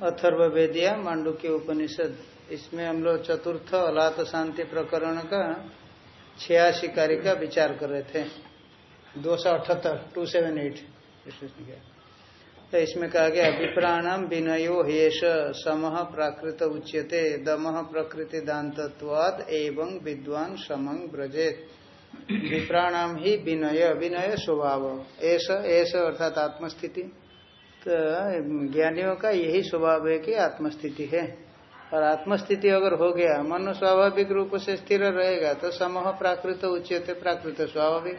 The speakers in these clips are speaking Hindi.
अथर्वेदिया मांडू के उपनिषद। इसमें हम लोग चतुर्थ अलात शांति प्रकरण का छियासी कार्य का विचार कर रहे थे। दो सौ अठहत्तर टू सेवन एट तो इसमें कहा गया विप्राणाम विनयो हेश सम प्राकृत उच्यते, दम प्रकृति दातत्वाद एवं विद्वान समंग ब्रजेत विप्राणाम ही विनय विनय स्वभाव। ऐसा ऐसा अर्थात आत्मस्थिति। तो ज्ञानियों का यही स्वभाव है कि आत्मस्थिति है। और आत्मस्थिति अगर हो गया, मन स्वाभाविक रूप से स्थिर रहेगा तो समूह प्राकृत उच्चते प्राकृत स्वाभाविक,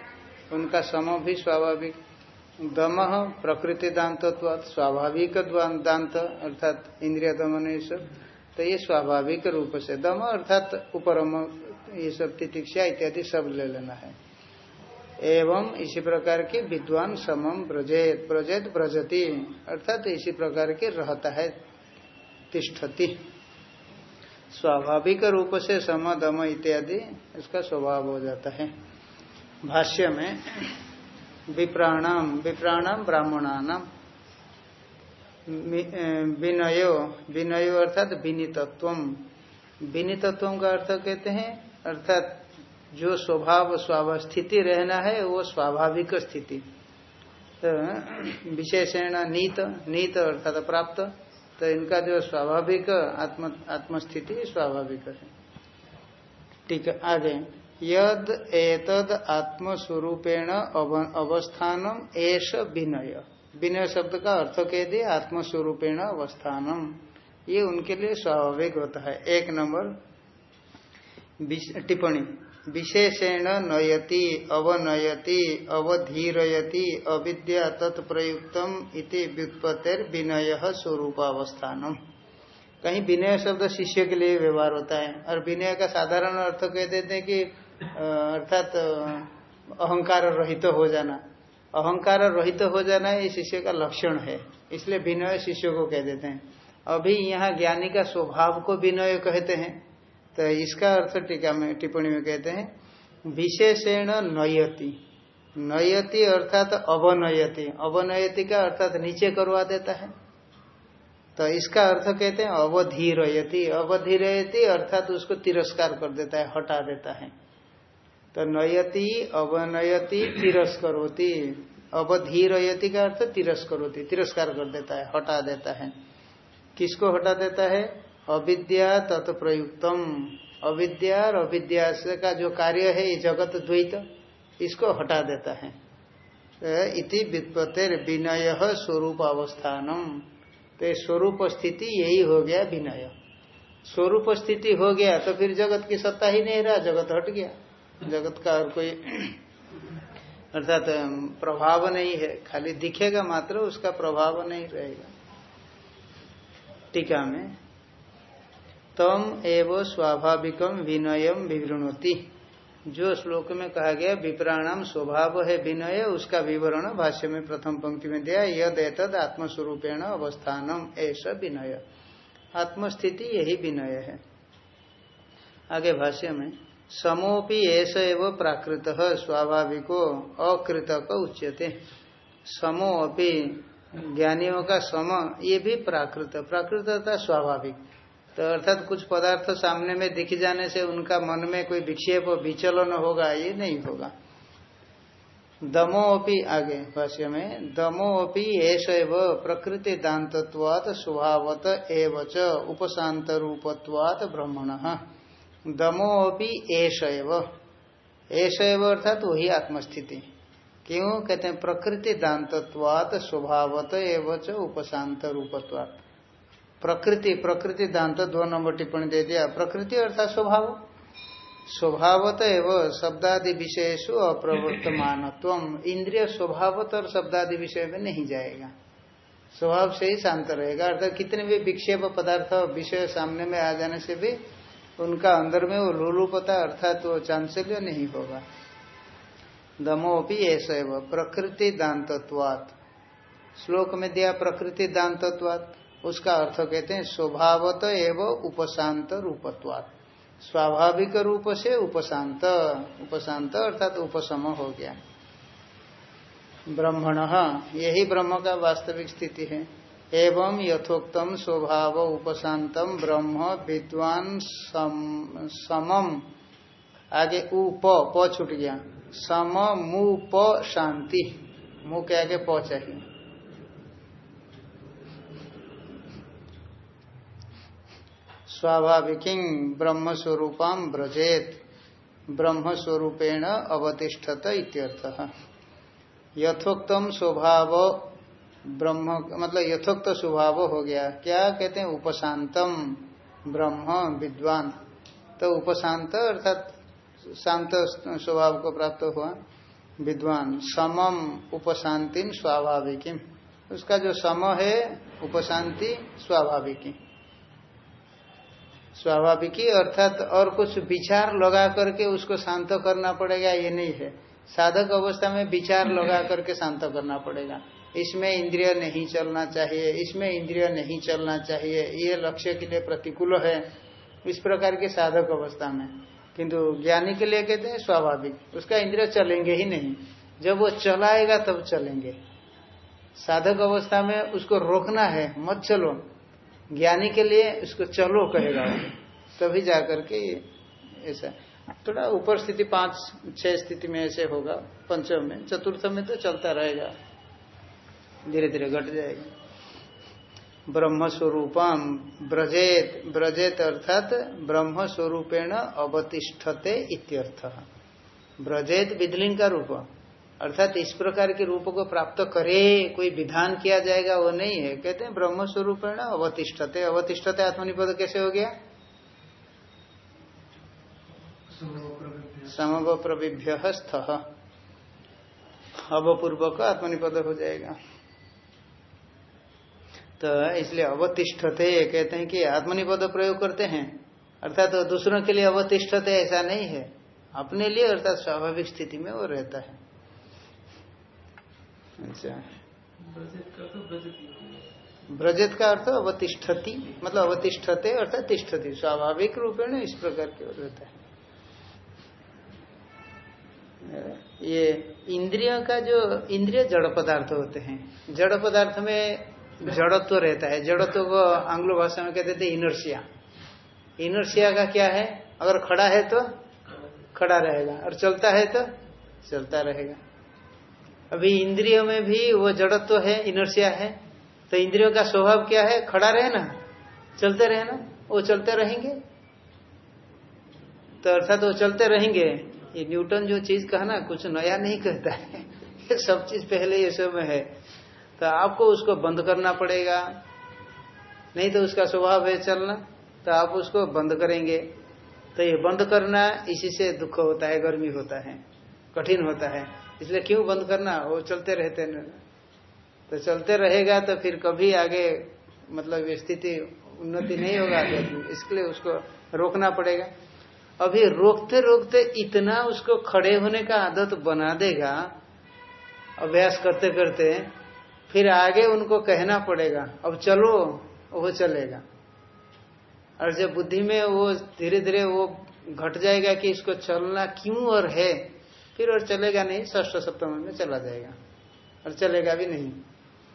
उनका सम भी स्वाभाविक। दम प्रकृति दांत स्वाभाविक दांत, अर्थात इंद्रिय दमन, ये सब। तो ये स्वाभाविक रूप से दम, अर्थात उपरम, ये सब तितिक्षा इत्यादि सब ले लेना है। एवं इसी प्रकार के विद्वान समम ब्रजेत ब्रजेत ब्रजति, अर्थात इसी प्रकार के रहता है, तिष्ठति। स्वाभाविक रूप से सम, दम इत्यादि, इसका स्वभाव हो जाता है। भाष्य में, विप्राणाम विप्राणाम ब्राह्मणानाम विनयो विनयो अर्थात विनितत्व। विनितत्व का अर्थ कहते हैं, अर्थात जो स्वभाव स्वावस्थिति रहना है, वो स्वाभाविक स्थिति। तो विशेषण नीत नीत अर्थात प्राप्त तो इनका जो स्वाभाविक आत्म, आत्मस्थिति स्वाभाविक है। ठीक आगे। यद एतद आत्मस्वरूपेण अवस्थानम एष विनय। विनय शब्द का अर्थ कह दिए आत्मस्वरूपेण अवस्थानम ये उनके लिए स्वाभाविक होता है। एक नंबर टिप्पणी। विशेषेण नयति, अवनयति, अवधीरयति, अविद्या तत्प्रयुक्तम इति व्युत्पत्तिर विनय स्वरूपावस्थानम। कहीं विनय शब्द शिष्य के लिए व्यवहार होता है, और विनय का साधारण अर्थ कह देते हैं कि अर्थात अहंकार रहित तो हो जाना। अहंकार रहित तो हो जाना ये शिष्य का लक्षण है, इसलिए विनय शिष्य को कह देते हैं। अभी यहाँ ज्ञानी का स्वभाव को विनय कहते हैं। तो इसका अर्थ टीका में टिप्पणी में कहते हैं, विशेषण नयति। नयति अर्थात अवनयति। अवनयति का अर्थात नीचे करवा देता है। तो इसका अर्थ कहते हैं अवधीरयति। अवधीरयति अर्थात उसको तिरस्कार कर देता है, हटा देता है। तो नयति, अवनयति, तिरस्करोति। अवधीरयति का अर्थ तिरस्करोति। तिरस्कार कर देता है, हटा देता है। किसको हटा देता है? अविद्या तत्प्रयुक्तम। अविद्या और अविद्या का जो कार्य है, ये जगत द्वैत, इसको हटा देता है। इति व्युत्पत्तिर विनय स्वरूप अवस्थानम तो स्वरूप स्थिति यही हो गया विनय। स्वरूप स्थिति हो गया तो फिर जगत की सत्ता ही नहीं रहा, जगत हट गया। जगत का और कोई अर्थात तो प्रभाव नहीं है। खाली दिखेगा मात्र, उसका प्रभाव नहीं रहेगा। टीका में तम एव स्वाभाविकम विनयम विवृणति। जो श्लोक में कहा गया, विप्राणाम स्वभाव है विनय, उसका विवरण भाष्य में प्रथम पंक्ति में दिया यद एतद आत्मस्वरूपेण अवस्थानम ऐसा विनय। आत्मस्थिति यही विनय है। आगे भाष्य में, समोपि ऐसा एवं प्राकृत स्वाभाविको अकृतक उच्यते। समो अपि ज्ञानियों का सम, ये भी प्राकृत प्राकृत स्वाभाविक। तो अर्थात कुछ पदार्थ सामने में दिख जाने से उनका मन में कोई विक्षेप विचलन होगा, ये नहीं होगा। दमो अपी आगे भाष्य में दमो एस एव प्रकृति दान्तत्वात स्वभावत एवच उपशांत रूपत्वात ब्रह्मण। दमो एव एस एव अर्थात वही आत्मस्थिति। क्यों? कहते हैं प्रकृति दान्तत्वात स्वभावत एवच उपशांत रूपत्वात प्रकृति प्रकृति दांत दो नंबर टिप्पणी दे दिया। प्रकृति अर्थात स्वभाव। स्वभावत एवं शब्दादि विषयसु अप्रवर्तमान इंद्रिय स्वभावत और शब्दादि विषय में नहीं जाएगा। स्वभाव से ही शांत रहेगा। अर्थात कितने भी विक्षेप पदार्थ विषय सामने में आ जाने से भी उनका अंदर में वो लोलुपता अर्थात वो चांचल्य नहीं होगा। दमोपी ऐसा प्रकृति दांतत्वात। श्लोक में दिया प्रकृति दांतत्वात। उसका अर्थ कहते हैं स्वभावत एवं उपशांत रूपत्वात्। स्वाभाविक रूप से उपशांत उपशांत अर्थात तो उपशम हो गया। ब्रह्मण यही ब्रह्म का वास्तविक स्थिति है। एवं यथोक्तम स्वभाव उपशांतम ब्रह्म विद्वान सम, समम। आगे उप प छूट गया। सम मु प शांति मुँह के आगे प चाहिए। स्वाभाविक ब्रह्म स्वरूपम ब्रजेत ब्रह्म स्वरूपेण अवतिष्ठत इत्यर्थ। यथोक्तम स्वभाव ब्रह्म मतलब यथोक्त स्वभाव हो गया। क्या कहते हैं? उपशांतम ब्रह्म विद्वान। तो उपशांत अर्थात शांत स्वभाव को प्राप्त हुआ। विद्वान, समम उपशांति स्वाभाविकी। उसका जो सम है, उपशांति स्वाभाविकी। स्वाभाविकी अर्थात और कुछ विचार लगा करके उसको शांत करना पड़ेगा, ये नहीं है। साधक अवस्था में विचार लगा करके शांत करना पड़ेगा। इसमें इंद्रिय नहीं चलना चाहिए, इसमें इंद्रिय नहीं चलना चाहिए, ये लक्ष्य के लिए प्रतिकूल है इस प्रकार के साधक अवस्था में। किंतु ज्ञानी के लिए कहते हैं स्वाभाविक, उसका इंद्रिय चलेंगे ही नहीं। जब वो चलाएगा तब चलेंगे। साधक अवस्था में उसको रोकना है, मत चलो। ज्ञानी के लिए उसको चलो कहेगा। तभी जाकर के ऐसा। थोड़ा ऊपर स्थिति पाँच, छह स्थिति में ऐसे होगा, पंचम में। चतुर्थ में तो चलता रहेगा। धीरे धीरे घट जाएगा। ब्रह्म स्वरूपम ब्रजेत ब्रजेत अर्थात ब्रह्म स्वरूपेण अवतिष्ठते इत्यर्थ। ब्रजेत विधलिंग का रूप। अर्थात इस प्रकार के रूप को प्राप्त करे, कोई विधान किया जाएगा, वो नहीं है। कहते हैं, ब्रह्म स्वरूपेण अवतिष्ठते। अवतिष्ठते आत्मनिपद कैसे हो गया? समव प्रविभ्य स्थ। अवपूर्वक आत्मनिपद हो जाएगा। तो इसलिए अवतिष्ठते, कहते हैं कि आत्मनिपद प्रयोग करते हैं। अर्थात तो दूसरों के लिए अवतिष्ठते ऐसा नहीं है। अपने लिए अर्थात स्वाभाविक स्थिति में वो रहता है। अच्छा। ब्रजत का अर्थ अवतिष्ठती मतलब अवतिष्ठते अर्थात तिष्ठति, स्वाभाविक रूपेण इस प्रकार के रहता है। ये इंद्रियों का जो, इंद्रिय जड़ पदार्थ होते हैं, जड़ पदार्थ में जड़त्व रहता है, जड़त्व को आंग्लो भाषा में कहते थे इनर्सिया इनर्सिया का क्या है? अगर खड़ा है तो खड़ा रहेगा, और चलता है तो चलता रहेगा। अभी इंद्रियों में भी वो जड़त्व है इनर्सिया है तो इंद्रियों का स्वभाव क्या है? खड़ा रहे ना चलते रहे ना वो चलते रहेंगे। तो अर्थात वो चलते रहेंगे। ये न्यूटन जो चीज़ कहा ना, कुछ नया नहीं कहता है। ये सब चीज़ पहले ये सब में है। तो आपको उसको बंद करना पड़ेगा। नहीं तो उसका स्वभाव है चलना तो आप उसको बंद करेंगे। तो ये बंद करना, इसी से दुख होता है, गर्मी होता है, कठिन होता है। इसलिए क्यों बंद करना? वो चलते रहते हैं। तो चलते रहेगा तो फिर कभी आगे मतलब स्थिति उन्नति नहीं होगा इसके लिए उसको रोकना पड़ेगा। अभी रोकते रोकते इतना उसको खड़े होने का आदत बना देगा, अभ्यास करते करते, फिर आगे उनको कहना पड़ेगा, अब चलो, वो चलेगा। और जब बुद्धि में वो धीरे धीरे वो घट जाएगा कि इसको चलना क्यों और है? फिर और चलेगा नहीं ष्ठ सप्तम में चला जाएगा। और चलेगा भी नहीं।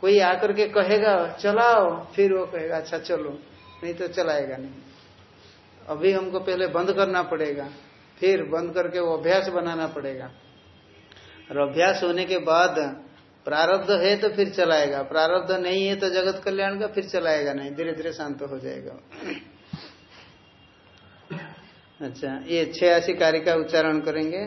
कोई आकर के कहेगा, चलाओ। फिर वो कहेगा अच्छा चलो। नहीं तो चलाएगा नहीं। अभी हमको पहले बंद करना पड़ेगा। फिर बंद करके वो अभ्यास बनाना पड़ेगा। और अभ्यास होने के बाद प्रारब्ध है तो फिर चलाएगा। प्रारब्ध नहीं है तो जगत कल्याण का फिर चलाएगा नहीं। धीरे धीरे शांत हो जाएगा अच्छा ये छियासी कार्य का उच्चारण करेंगे।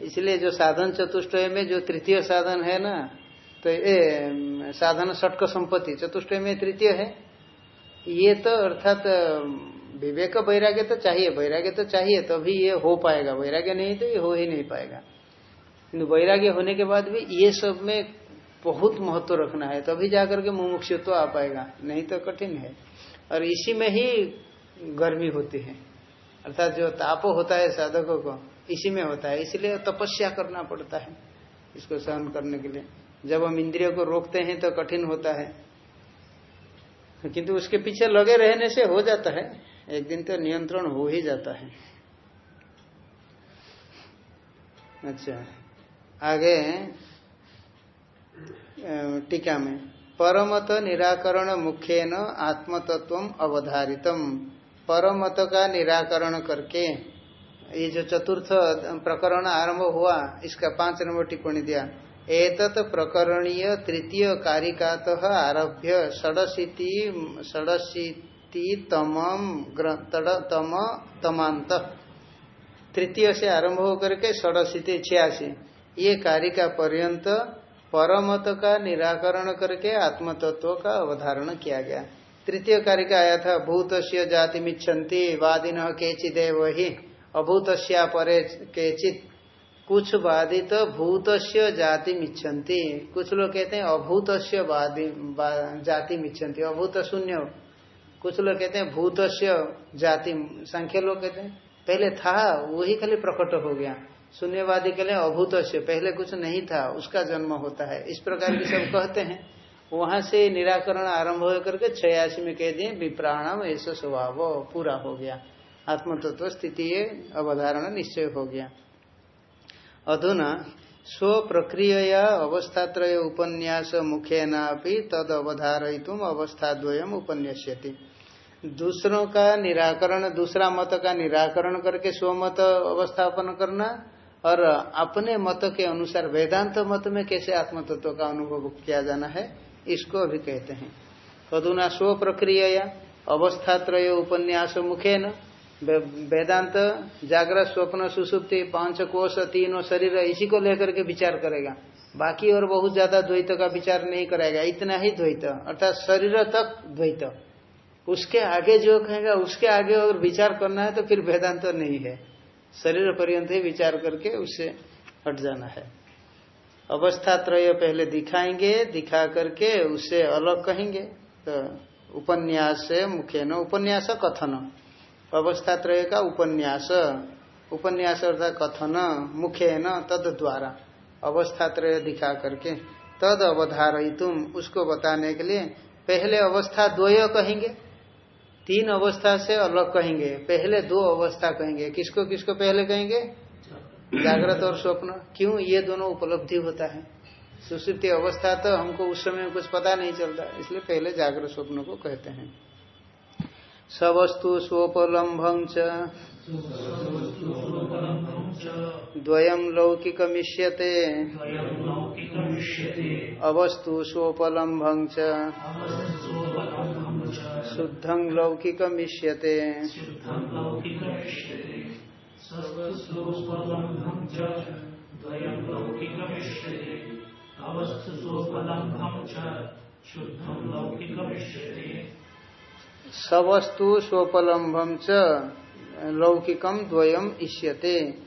इसलिए जो साधन चतुष्टय में जो तृतीय साधन है ना तो ये साधन षटक संपत्ति चतुष्टय में तृतीय है। ये तो अर्थात विवेक वैराग्य तो चाहिए, वैराग्य तो चाहिए, तभी तो ये हो पाएगा। वैराग्य नहीं तो ये हो ही नहीं पाएगा। वैराग्य होने के बाद भी ये सब में बहुत महत्व रखना है, तभी जाकर के मुमुक्षुत्व आ पाएगा। नहीं तो कठिन है। और इसी में ही गर्मी होती है। अर्थात जो ताप होता है साधकों को, इसी में होता है। इसलिए तपस्या करना पड़ता है इसको सहन करने के लिए। जब हम इंद्रियों को रोकते हैं तो कठिन होता है। किंतु उसके पीछे लगे रहने से हो जाता है। एक दिन तो नियंत्रण हो ही जाता है। अच्छा। आगे टीका में, परमत निराकरण मुख्य न आत्मतत्व अवधारितम। परमत का निराकरण करके, ये जो चतुर्थ प्रकरण आरंभ हुआ, इसका पाँच नंबर टिप्पणी दिया। एतत प्रकरणीय तृतीय कारिकात आरभ्य षडशीति षडशीति तम तम तमांत तृतीय से आरंभ होकर के षडशीति छियासी। ये कारिका पर्यंत परमत का निराकरण करके आत्म तत्व का अवधारण किया गया। तृतीय कार्य कारिका आया था भूत जाति मिच्छन्ति, वादिन केचिदेव ही अभूत परे केचित कुछ वादी तो भूत जाति मिच्छन्ति। कुछ लोग कहते हैं अभूत वादी जाति मिच्छन्ति, अभूत शून्य कुछ लोग कहते हैं भूत जाति, संख्या लोग कहते हैं, पहले था, वही खाली प्रकट हो गया। शून्यवादी के लिए अभूत से पहले कुछ नहीं था, उसका जन्म होता है। इस प्रकार की सब कहते हैं। वहाँ से निराकरण आरंभ होकर के छयासी में कह दिए, विप्राणम ऐसा स्वभाव पूरा हो गया। आत्म तत्व स्थिति अवधारणा निश्चय हो गया। अधुना स्व प्रक्रिया अवस्थात्रय उपन्यास मुखेना तद अवधारयितुम अवस्थाद्वयम उपन्यास्यति। दूसरों का निराकरण, दूसरा मत का निराकरण करके स्वमत अवस्थापन करना और अपने मत के अनुसार, वेदांत मत में कैसे आत्म तत्व का अनुभव किया जाना है, इसको अभी कहते हैं। अधुना स्व प्रक्रिया या अवस्थात्रय उपन्यास मुखे न वेदांत, जागृत स्वप्न, सुसुप्ति, पाँच कोष तीनों शरीर, इसी को लेकर के विचार करेगा। बाकी और बहुत ज़्यादा द्वैत का विचार नहीं करेगा इतना ही द्वैत, अर्थात शरीर तक द्वैत। उसके आगे जो कहेगा, उसके आगे अगर विचार करना है तो फिर वेदांत नहीं है। शरीर पर्यंत ही विचार करके उससे हट जाना है। अवस्था त्रय पहले दिखाएँगे, दिखा करके उससे अलग कहेंगे। तो उपन्यास मुख्य न उपन्यास, कथन। अवस्था त्रय का उपन्यास। उपन्यास अर्थात कथन, मुख्य न तद द्वारा अवस्था त्रय दिखा करके। तद अवधारितुम उसको बताने के लिए पहले अवस्था द्वय कहेंगे। तीन अवस्था से अलग कहेंगे। पहले दो अवस्था कहेंगे। किसको किसको पहले कहेंगे? जागृत और स्वप्न। क्यों? ये दोनों उपलब्धि होता है। सुश्रुति अवस्था तो हमको उस समय कुछ पता नहीं चलता, इसलिए पहले जागृत स्वप्न को कहते हैं। सवस्तु स्वोपलम्भं द्वयं लौकिकमिष्यते। अवस्तु स्वोपलम्भं शुद्धं लौकिकमिष्यते। सवस्तु स्वोपलम्भम च लौकिकम द्वयम इष्यते।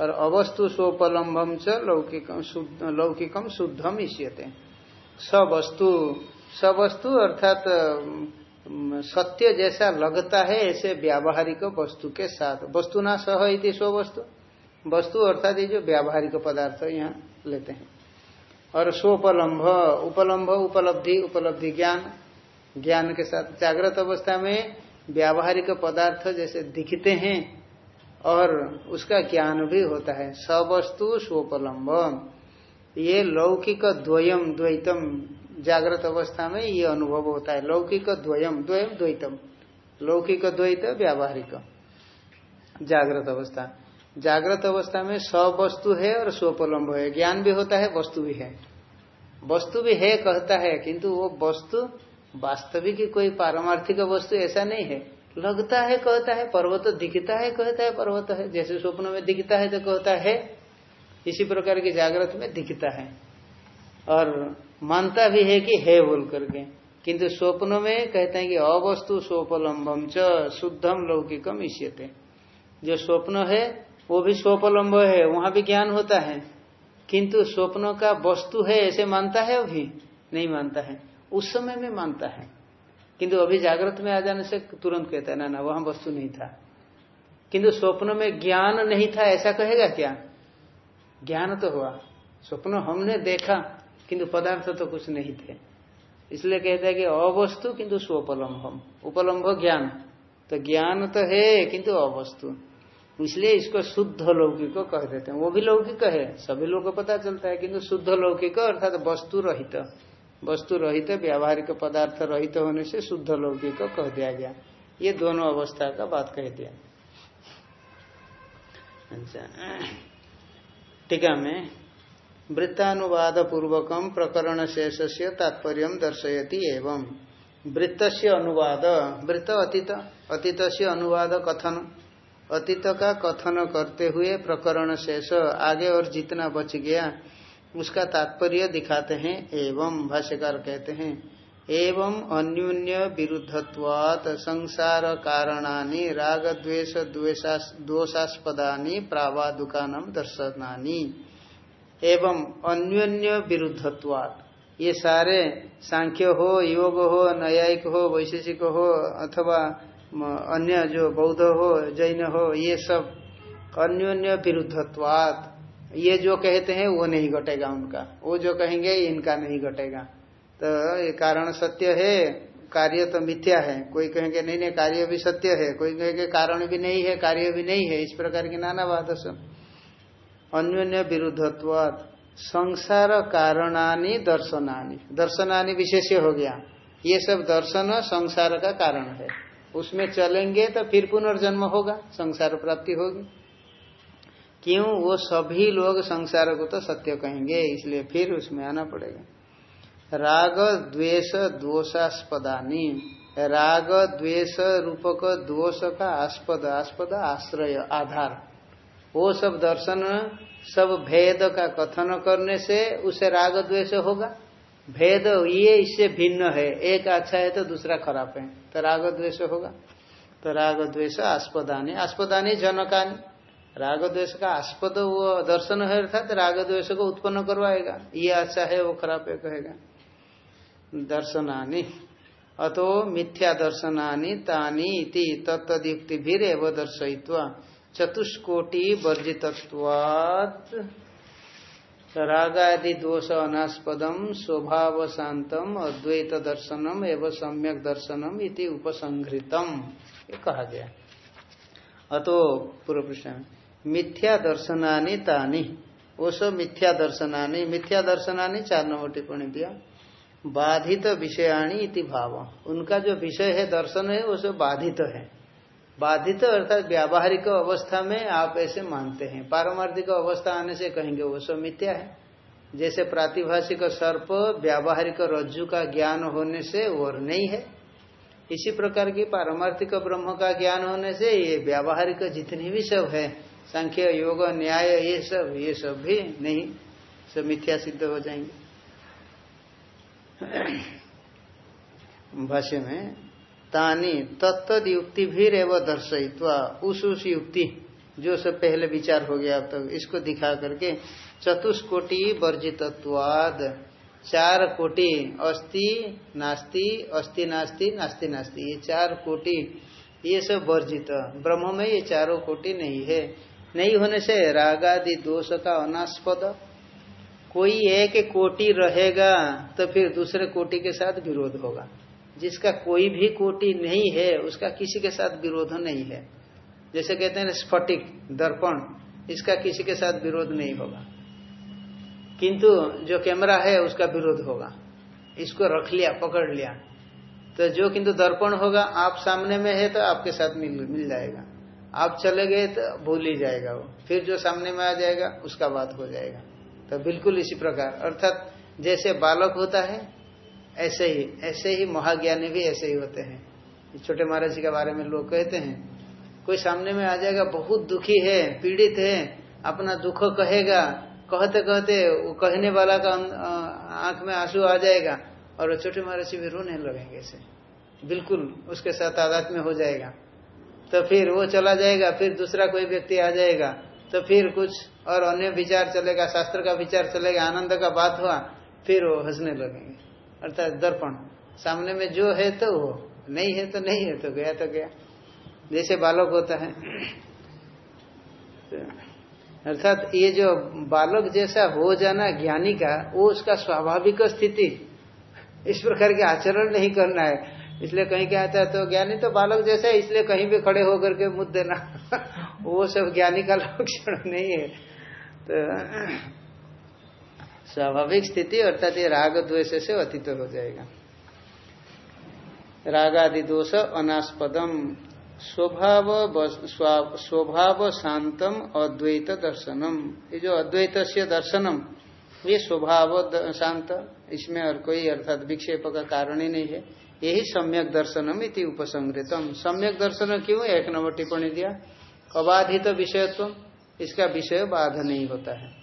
और अवस्तु स्वोपलम्भम च लौकिकम लौकिकम शुद्धम इष्यते। सवस्तु सवस्तु अर्थात सत्य जैसा लगता है, ऐसे व्यावहारिक वस्तु के साथ। वस्तु ना सह इति स्व वस्तु। वस्तु अर्थात ये जो व्यावहारिक पदार्थ यहाँ लेते हैं। और स्वोपलम्भ उपलम्भ उपलब्धि उपलब्धि ज्ञान। ज्ञान के साथ जागृत अवस्था में व्यावहारिक पदार्थ जैसे दिखते हैं, और उसका ज्ञान भी होता है। सवस्तु स्वोपलम्ब ये लौकिक द्वयम द्वैतम जागृत अवस्था में ये अनुभव होता है। लौकिक द्वयम द्वयम द्वैतम। लौकिक द्वैत, व्यावहारिक। जागृत अवस्था। जागृत अवस्था में सब वस्तु है और स्वपलम्ब है। ज्ञान भी होता है, वस्तु भी है। वस्तु भी है कहता है, किंतु वो वस्तु वास्तविक कोई पारमार्थिक वस्तु ऐसा नहीं है। लगता है, कहता है, पर्वत दिखता है, कहता है, पर्वत है। जैसे स्वप्न में दिखता है तो कहता है, इसी प्रकार की जागृत में दिखता है। और मानता भी है कि है बोल करके। किंतु स्वप्न में कहते हैं कि अवस्तु स्वपलम्बम च शुद्धम लौकिकम इष्यते। जो स्वप्न है, वो भी स्वपलम्ब है, वहाँ भी ज्ञान होता है। किंतु स्वप्नों का वस्तु है, ऐसे मानता है अभी? नहीं मानता है। उस समय में मानता है। किंतु अभी जागृत में आ जाने से तुरंत कहता है, ना ना, वहाँ वस्तु नहीं था। किंतु स्वप्न में ज्ञान नहीं था, ऐसा कहेगा क्या? ज्ञान तो हुआ। स्वप्न हमने देखा। किंतु पदार्थ तो कुछ नहीं थे। इसलिए कहते हैं कि अवस्तु किंतु स्वोपलम्भम उपलम्भ ज्ञान। तो ज्ञान तो है, किंतु अवस्तु। इसलिए इसको शुद्ध लौकिक कह देते हैं। वो भी लौकिक है, सभी लोगों को पता चलता है, किंतु शुद्ध लौकिक, अर्थात वस्तु रहित। वस्तु रहित, व्यावहारिक पदार्थ रहित होने से शुद्ध लौकिक कह दिया गया। ये दोनों अवस्था का बात कह दिया। अच्छा। टीका में वृत्तानुवाद पूर्वकम प्रकरण शेष से तात्पर्य दर्शयती एवं। वृत्त अनुवाद, वृत्त अतीत अतीत से अनुवाद कथन। अतीत का कथन करते हुए प्रकरण शेष आगे और जितना बच गया, उसका तात्पर्य दिखाते हैं एवं भाष्यकार कहते हैं, एवं अन्यून्य विरुद्धत्वात् संसार कारणानि राग द्वेष दोषास्पदानि प्रावादुकानम दर्शनानी। एवं अन्योन्य विरुद्धत्वात्। ये सारे सांख्य हो, योग हो, न्यायिक हो, वैशेषिक हो, अथवा अन्य जो बौद्ध हो, जैन हो, ये सब अन्योन्य विरुद्धत्वात्। ये जो कहते हैं, वो नहीं घटेगा उनका। वो जो कहेंगे, इनका नहीं घटेगा। तो कारण सत्य है, कार्य तो मिथ्या है। कोई कहेंगे, नहीं नहीं, कार्य भी सत्य है। कोई कहेंगे, कारण भी नहीं है, कार्य भी नहीं है। इस प्रकार की नाना बात सब। अन्योन्य विरुद्धत्वात् संसार कारणानी दर्शनानी। दर्शनानी विशेष हो गया। ये सब दर्शन संसार का कारण है। उसमें चलेंगे तो फिर पुनर्जन्म होगा, संसार प्राप्ति होगी। क्यों? वो सभी लोग संसार को तो सत्य कहेंगे, इसलिए फिर उसमें आना पड़ेगा। राग, द्वेष, दोषास्पदानी। राग, द्वेष, रूपक, दोष का आस्पद आस्पद, आश्रय, आधार। वो सब दर्शन, सब भेद का कथन करने से उसे राग द्वेष होगा। भेद ये इससे भिन्न है। एक अच्छा है तो दूसरा खराब है। तो राग द्वेष होगा। तो राग द्वेष आस्पदानी। आस्पदानी जनकानी। राग द्वेष का आस्पद वो दर्शन है अर्थात राग द्वेष को उत्पन्न करवाएगा। ये अच्छा है, वो खराब है कहेगा। दर्शनानी। अतो मिथ्या दर्शनानी तानी इति तत्तुक्ति भी एवं दर्शयित्वा। चतुष्कोटि वर्जितत्वात् रागादि दोष अनास्पदम स्वभाव शांतम अद्वैत दर्शनम एवं सम्यक दर्शनम इति उपसंहृतम। ये कहा गया। अतो पूर्व प्रश्न मिथ्या दर्शनानी तानी। वो सब मिथ्या दर्शनानी। मिथ्या दर्शनानी चार नंबर टिप्पणी दिया। बाधित विषयाणी इति भाव उनका जो विषय है, दर्शन है, वो सब बाधित है। बाधित अर्थात व्यावहारिक अवस्था में आप ऐसे मानते हैं। पारमार्थिक अवस्था आने से कहेंगे, वो सब मिथ्या है। जैसे प्रातिभाषिक सर्प व्यावहारिक रज्जु का ज्ञान होने से और नहीं है। इसी प्रकार की पारमार्थिक ब्रह्म का ज्ञान होने से ये व्यावहारिक जितनी भी सब है, संख्या, योग, न्याय, ये सब ये सब भी नहीं, सब मिथ्या सिद्ध हो जाएँगे। भाष्य में तानी तत्द युक्ति भी एवं दर्शित्वा उस उस युक्ति, जो सब पहले विचार हो गया, अब तक तो इसको दिखा करके, चतुष्कोटि वर्जितत्वाद, चार कोटि, अस्ति, नास्ति अस्ति, नास्ति नास्ति नास्ति, ये चार कोटि, ये सब वर्जित, ब्रह्म में ये चारों कोटि नहीं है। नहीं होने से रागादि दोष का अनास्पद। कोई एक कोटि रहेगा तो फिर दूसरे कोटि के साथ विरोध होगा। जिसका कोई भी कोटि नहीं है, उसका किसी के साथ विरोध नहीं है। जैसे कहते हैं स्फटिक, दर्पण, इसका किसी के साथ विरोध नहीं होगा। किंतु जो कैमरा है, उसका विरोध होगा। इसको रख लिया, पकड़ लिया। तो जो किंतु दर्पण होगा, आप सामने में है तो आपके साथ मिल मिल जाएगा। आप चले गए तो भूल ही जाएगा वो। फिर जो सामने में आ जाएगा, उसका बात हो जाएगा। तो बिल्कुल इसी प्रकार। अर्थात जैसे बालक होता है ऐसे ही ऐसे ही महाज्ञानी भी ऐसे ही होते हैं। छोटे महाराज जी के बारे में लोग कहते हैं, कोई सामने में आ जाएगा, बहुत दुखी है, पीड़ित है, अपना दुख कहेगा, कहते कहते वो कहने वाला का आँख में आँसू आ जाएगा और छोटे महाराज जी भी रोने लगेंगे ऐसे। बिल्कुल उसके साथ आदत में हो जाएगा। तो फिर वो चला जाएगा, फिर दूसरा कोई व्यक्ति आ जाएगा तो फिर कुछ और अन्य विचार चलेगा, शास्त्र का विचार चलेगा, आनंद का बात हुआ, फिर वो हंसने लगेंगे। अर्थात दर्पण। सामने में जो है तो वो। नहीं है तो नहीं है तो गया तो गया। जैसे बालक होता है। अर्थात ये जो बालक जैसा हो जाना ज्ञानी का, वो उसका स्वाभाविक स्थिति। इस प्रकार के आचरण नहीं करना है। इसलिए कहीं क्या आता है तो ज्ञानी तो बालक जैसा है, इसलिए कहीं भी खड़े होकर के मुद्द देना। वो सब ज्ञानी का लक्षण नहीं है। तो स्वाभाविक स्थिति, अर्थात ये राग द्वेष से अतीत हो जाएगा। रागादि दोष अनास्पदम। स्वभाव स्वभाव शांतम अद्वैत दर्शनम। ये जो अद्वैत से दर्शनम, ये स्वभाव शांत, इसमें और कोई अर्थात विक्षेप का कारण ही नहीं है। यही सम्यक दर्शनम इति उपसंग्रतम सम्यक दर्शन क्यों? एक नंबर टिप्पणी दिया। अबाधित तो विषयत्व, इसका विषय बाध नहीं होता है।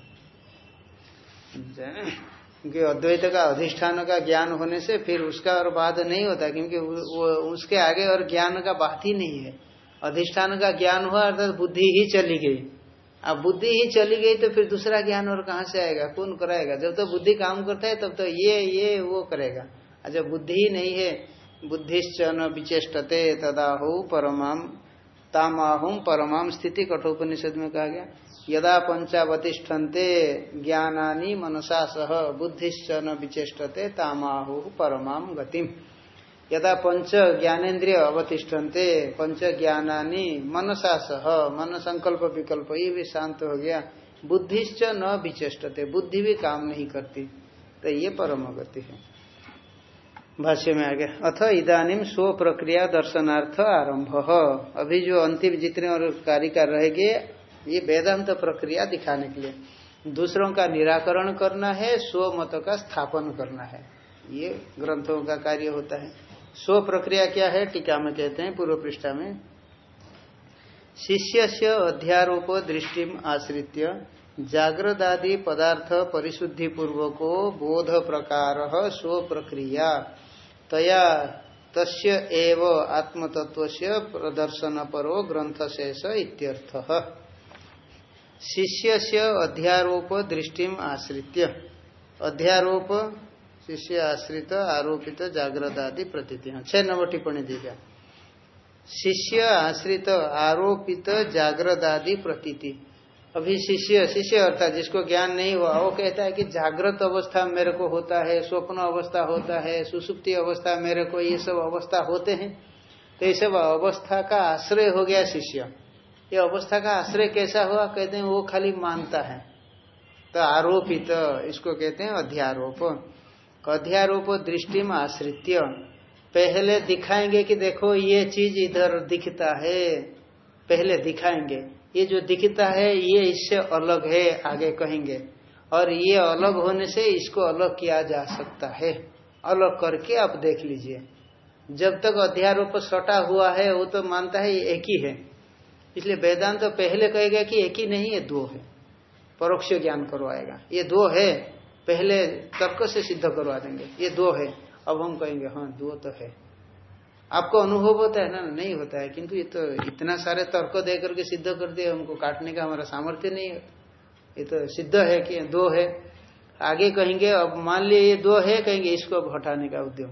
क्योंकि अद्वैत का अधिष्ठान का ज्ञान होने से फिर उसका और बाध नहीं होता, क्योंकि वो उसके आगे और ज्ञान का बात ही नहीं है। अधिष्ठान का ज्ञान हुआ, अर्थात बुद्धि ही चली गई। अब बुद्धि ही चली गई तो फिर दूसरा ज्ञान और कहाँ से आएगा? कौन कराएगा? जब तो बुद्धि काम करता है, तब तो ये ये, वो करेगा। जब बुद्धि ही नहीं है, बुद्धिश्च न विचेषते तदाहु परमाम तामाहुम परमाम स्थिति कठोपनिषद में कहा गया। यदा पंचावतिष्ठन्ते ज्ञानानि मनसा सह बुद्धिश्च न विचेषते तामाहु परमाम गतिम। यदा पंच ज्ञानेन्द्रिय अवतिष्ठन्ते, पंच ज्ञानानि मनसा सह मन संकल्प विकल्प ये भी शांत हो गया। बुद्धिश्च न विचेषते बुद्धि भी काम नहीं करती तो ये परम गति है। भाष्य में आगे, अथ इदानीम स्व प्रक्रिया दर्शनार्थ आरंभ। अभी जो अंतिम जितने और कारिका रहेंगे ये वेदांत प्रक्रिया दिखाने के लिए। दूसरों का निराकरण करना है, स्व मत का स्थापन करना है। ये ग्रंथों का कार्य होता है। स्व प्रक्रिया क्या है? टीका में कहते हैं, पूर्व पृष्ठा में। शिष्य से अध्यारोप दृष्टि आश्रित्य जागृदादि पदार्थ परिशुद्धि पूर्वको बोध प्रकार स्व प्रक्रिया। तया तस्य एव आत्मतत्व प्रदर्शन परो ग्रंथ शेष इत्यर्थ। शिष्य से अध्यारोप दृष्टि आश्रित्य। अध्यारोप, शिष्य आश्रित, आरोपित जागृत आदि प्रतीति। छह नंबर टिप्पणी दी गया शिष्य आश्रित, आरोपित जागृत आदि प्रतीति। अभी शिष्य शिष्य अर्थात जिसको ज्ञान नहीं हुआ वो कहता है कि जागृत अवस्था मेरे को होता है, स्वप्न अवस्था होता है, सुसुप्ति अवस्था मेरे को, ये सब अवस्था होते हैं। तो ये सब अवस्था का आश्रय हो गया शिष्य। ये अवस्था का आश्रय कैसा हुआ? कहते हैं, वो खाली मानता है। तो आरोपित तो इसको कहते हैं अध्यारोप। अध्यारोप दृष्टि में आश्रित्य। पहले दिखाएँगे कि देखो, ये चीज़ इधर दिखता है। पहले दिखाएँगे। ये जो दिखता है, ये इससे अलग है, आगे कहेंगे। और ये अलग होने से इसको अलग किया जा सकता है। अलग करके आप देख लीजिए। जब तक अध्यारोप सटा हुआ है, वो तो मानता है, ये एक ही है। इसलिए वेदांत तो पहले कहेगा कि एक ही नहीं, ये दो है। परोक्ष ज्ञान करवाएगा। ये दो है, पहले तर्क से सिद्ध करवा देंगे। ये दो है। अब हम कहेंगे हाँ दो तो है। आपको अनुभव होता है ना? नहीं होता है। किंतु ये तो इतना सारे तर्क दे करके सिद्ध कर दिए, हमको काटने का हमारा सामर्थ्य नहीं है। ये तो सिद्ध है कि दो है। आगे कहेंगे, अब मान लिए ये दो है, कहेंगे, इसको अब हटाने का उद्यम।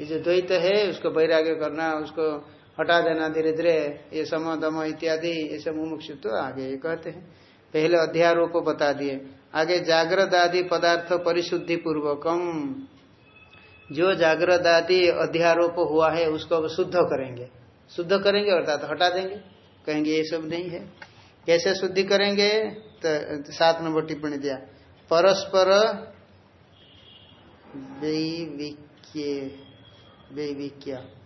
ये जो द्वैत है, उसको वैराग्य करना, उसको हटा देना धीरे धीरे, ये सम, दम इत्यादि ये सब मुमुक्षुत्व आगे, ये कहते हैं। पहले अध्यारोप बता दिए। आगे जागृत आदि पदार्थ परिशुद्धि पूर्वकम जो जागृत आदि अध्यारोप हुआ है, उसको अब शुद्ध करेंगे। शुद्ध करेंगे, अर्थात हटा देंगे। कहेंगे, ये सब नहीं है। कैसे शुद्धि करेंगे? तो सात नंबर टिप्पणी दिया। परस्पर वैविक्य।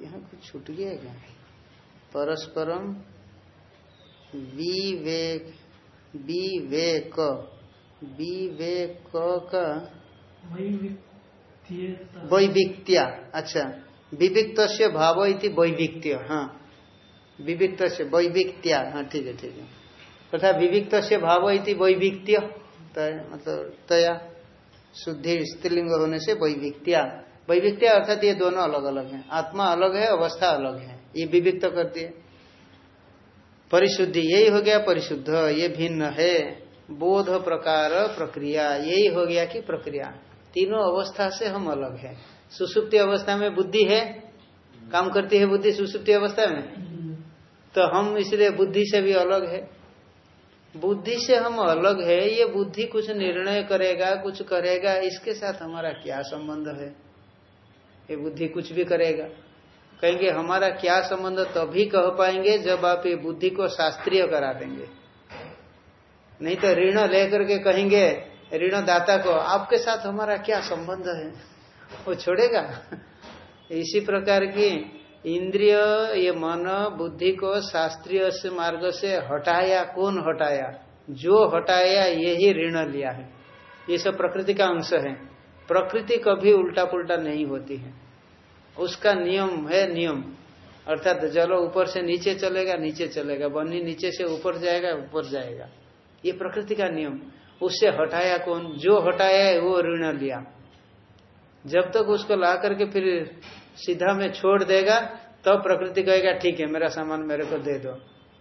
यहाँ कुछ छूट गया क्या परस्परम विवेक विवेक विवेक का वैविक्त्या अच्छा। विविक्त से भाव इति वैविक्त्य हाँ। विविक्त से वैविक्त्या हाँ ठीक है ठीक है। तथा विविक्त से भाव इति वैविक्त्य मतलब तया शुद्धि स्त्रीलिंग होने से वैविक्त्या वैविक्त्या अर्थात ये दोनों अलग अलग हैं। आत्मा अलग है, अवस्था अलग है। ये विविक्त करती है। परिशुद्धि यही हो गया परिशुद्ध, ये भिन्न है। बोध, प्रकार, प्रक्रिया, यही हो गया कि प्रक्रिया। तीनों अवस्था से हम अलग है। सुसुप्ति अवस्था में बुद्धि है, काम करती है बुद्धि सुसुप्ति अवस्था में? तो हम इसलिए बुद्धि से भी अलग है। बुद्धि से हम अलग है, ये बुद्धि कुछ निर्णय करेगा, कुछ करेगा, इसके साथ हमारा क्या संबंध है? ये बुद्धि कुछ भी करेगा। कहेंगे, हमारा क्या संबंध तभी कह पाएँगे जब आप ये बुद्धि को शास्त्रीय करा देंगे। नहीं तो ऋण लेकर के कहेंगे ऋण दाता को, आपके साथ हमारा क्या संबंध है? वो छोड़ेगा। इसी प्रकार की इंद्रिय, ये मन, बुद्धि को शास्त्रीय से मार्ग से हटाया, कौन हटाया? जो हटाया यही ऋण लिया है। ये सब प्रकृति का अंश है। प्रकृति कभी उल्टा पुल्टा नहीं होती है। उसका नियम है नियम। अर्थात जल ऊपर से नीचे चलेगा नीचे चलेगा। बन्नी नीचे से ऊपर जाएगा ऊपर जाएगा। ये प्रकृति का नियम। उससे हटाया कौन? जो हटाया है, वो ऋण लिया। जब तक उसको ला करके फिर सीधा में छोड़ देगा, तब तो प्रकृति कहेगा, ठीक है, मेरा सामान मेरे को दे दो।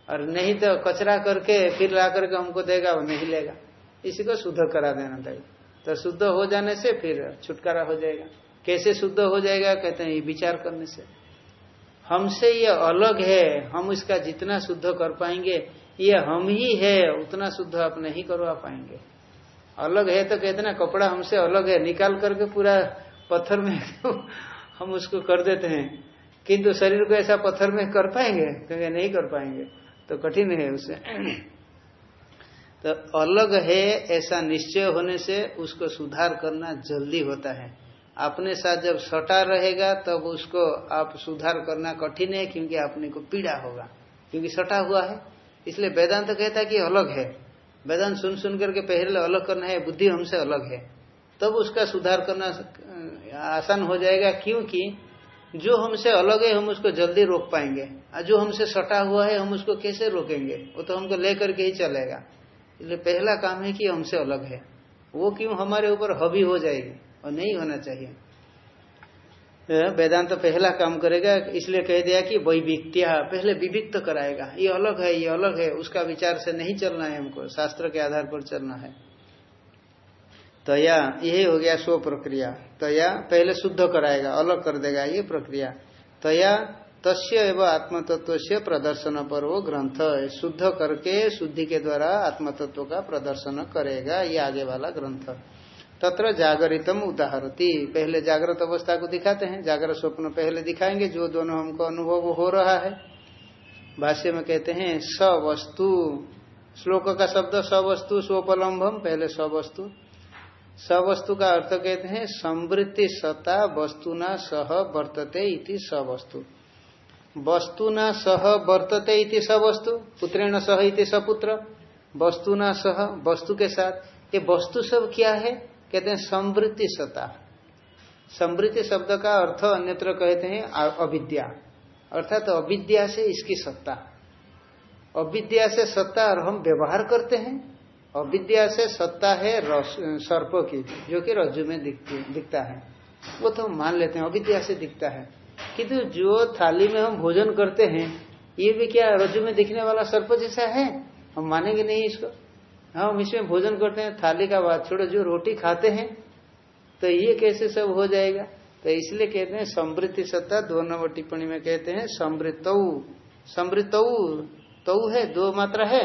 और नहीं तो कचरा करके फिर ला करके हमको देगा, वो नहीं लेगा। इसी को शुद्ध करा देना चाहिए। तो शुद्ध हो जाने से फिर छुटकारा हो जाएगा। कैसे शुद्ध हो जाएगा, कहते हैं, ये विचार करने से। हमसे ये अलग है, हम इसका जितना शुद्ध कर पाएँगे, ये हम ही है, उतना शुद्ध आप नहीं करवा पाएँगे। अलग है तो कहते ना, कपड़ा हमसे अलग है, निकाल करके पूरा पत्थर में हम उसको कर देते हैं। किंतु शरीर को ऐसा पत्थर में कर पाएँगे? क्योंकि नहीं कर पाएँगे। तो कठिन है उसे। तो अलग है, ऐसा निश्चय होने से उसको सुधार करना जल्दी होता है। अपने साथ जब सटा रहेगा, तब उसको आप सुधार करना कठिन है, क्योंकि अपने को पीड़ा होगा। क्योंकि सटा हुआ है। इसलिए वेदांत तो कहता है कि अलग है। वेदांत सुन सुन करके पहले अलग करना है, बुद्धि हमसे अलग है। तब उसका सुधार करना आसान हो जाएगा, क्योंकि जो हमसे अलग है, हम उसको जल्दी रोक पाएँगे। और जो हमसे सटा हुआ है, हम उसको कैसे रोकेंगे? वो तो हमको लेकर के ही चलेगा। इसलिए पहला काम है कि हमसे अलग है। वो क्यों हमारे ऊपर हबी हो जाएगी और नहीं होना चाहिए? वेदांत तो पहला काम करेगा, इसलिए कह दिया कि वैविक्त्या पहले विविक्त कराएगा। ये अलग है, ये अलग है, उसका विचार से नहीं चलना है हमको, शास्त्र के आधार पर चलना है। तया, यही हो गया स्व प्रक्रिया। तया, पहले शुद्ध कराएगा, अलग कर देगा, ये प्रक्रिया। तया तस्य एवं आत्मतत्व से प्रदर्शन पर वो ग्रंथ शुद्ध करके, शुद्धि के द्वारा आत्मतत्व का प्रदर्शन करेगा, ये आगे वाला ग्रंथ। तत्र जागरितम उदाहरती। पहले जागृत अवस्था को दिखाते हैं। जागृत स्वप्न पहले दिखाएँगे, जो दोनों हमको अनुभव हो रहा है। भाष्य में कहते हैं स वस्तु श्लोक का शब्द स वस्तु स्वपलम्बम, पहले स वस्तु सवस्तु का अर्थ कहते हैं समृद्धि सता वस्तुना सह वर्तते इति सवस्तु। वस्तुना सह वर्तते इति सवस्तु पुत्रेण सह इति सपुत्र वस्तुना सह वस्तु के साथ। ये वस्तु सब क्या है? कहते हैं समृद्धि सता समृद्धि शब्द का अर्थ अन्यत्र कहते हैं अविद्या। अर्थात तो अविद्या से इसकी सत्ता। अविद्या से सत्ता और हम व्यवहार करते हैं। अविद्या से सत्ता है सर्प की, जो कि रज्जु में दिखती, दिखता है। वो तो मान लेते हैं, अविद्या से दिखता है। किंतु जो थाली में हम भोजन करते हैं, ये भी क्या रज्जु में दिखने वाला सर्प जैसा है? हम मानेंगे नहीं इसको। हम इसमें भोजन करते हैं, थाली का बात छोड़ो, जो रोटी खाते हैं तो ये कैसे सब हो जाएगा? तो इसलिए कहते हैं, समृद्धि सत्ता, दो नंबर टिप्पणी में कहते हैं समृत समृत तऊ है, दो मात्रा है?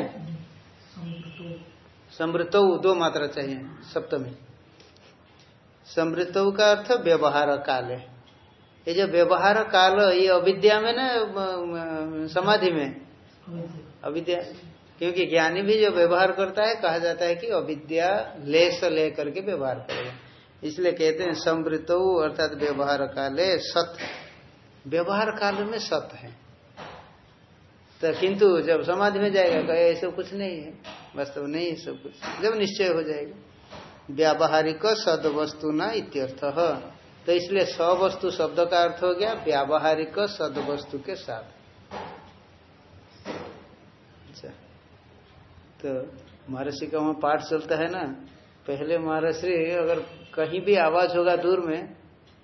समृत दो मात्रा चाहिए, सप्तमी। समृत का अर्थ व्यवहार काल है। ये जो व्यवहार काल, ये अविद्या में ना समाधि में। अविद्या, क्योंकि ज्ञानी भी जो व्यवहार करता है, कहा जाता है कि अविद्या ले से लेकर के व्यवहार करेगा। इसलिए कहते हैं समृत अर्थात व्यवहार काले सत। व्यवहार काल में सत है। तो किंतु जब समाधि में जाएगा, कहे ऐसा कुछ नहीं है। वास्तव नहीं है सब कुछ। जब निश्चय हो जाएगा। व्यावहारिक सद वस्तु न इत्यर्थ। तो इसलिए सवस्तु शब्द का अर्थ हो गया व्यावहारिक सद वस्तु के साथ। अच्छा। तो महर्षि का वहाँ पाठ चलता है ना? पहले महर्षि अगर कहीं भी आवाज़ होगा दूर में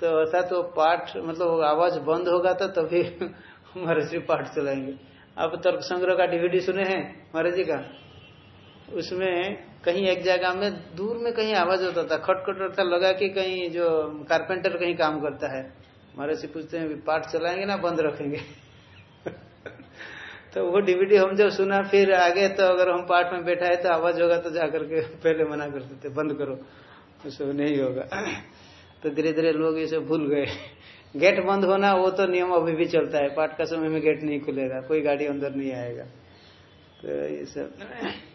तो अर्थात तो पाठ मतलब आवाज़ बंद होगा तो तभी महर्षि पाठ चलाएँगे। आप तर्क संग्रह का डीवीडी सुने हैं? महाराज जी का? उसमें कहीं एक जगह में, दूर में कहीं आवाज़ होता था, खटखट था लगा कि कहीं जो कारपेंटर कहीं काम करता है। महाराज से पूछते हैं पाठ चलाएँगे ना, बंद रखेंगे? तो वो डीवीडी हम जब सुना, फिर आगे तो अगर हम पाठ में बैठा है तो आवाज़ होगा तो जाकर के पहले मना करते थे बंद करो। उसको नहीं होगा। तो धीरे धीरे लोग इसे भूल गए। गेट बंद होना, वो तो नियम अभी भी चलता है। पाठ का समय में गेट नहीं खुलेगा, कोई गाड़ी अंदर नहीं आएगा। तो ये सब।